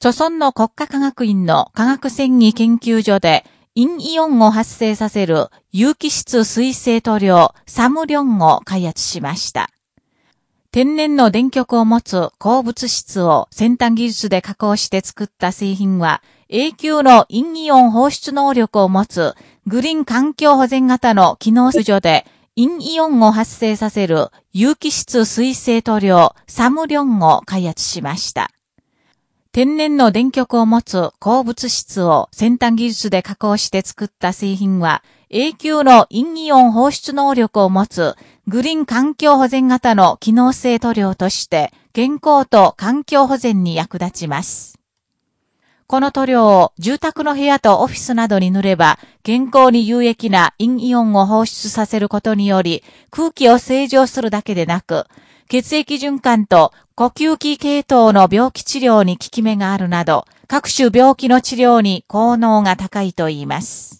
著村の国家科学院の科学戦技研究所で、陰イオンを発生させる有機質水性塗料サムリョンを開発しました。天然の電極を持つ鉱物質を先端技術で加工して作った製品は、永久の陰イオン放出能力を持つグリーン環境保全型の機能素所で、陰イオンを発生させる有機質水性塗料サムリョンを開発しました。天然の電極を持つ鉱物質を先端技術で加工して作った製品は、永久の陰イオン放出能力を持つグリーン環境保全型の機能性塗料として、健康と環境保全に役立ちます。この塗料を住宅の部屋とオフィスなどに塗れば、健康に有益な陰イオンを放出させることにより、空気を清浄するだけでなく、血液循環と呼吸器系統の病気治療に効き目があるなど、各種病気の治療に効能が高いと言います。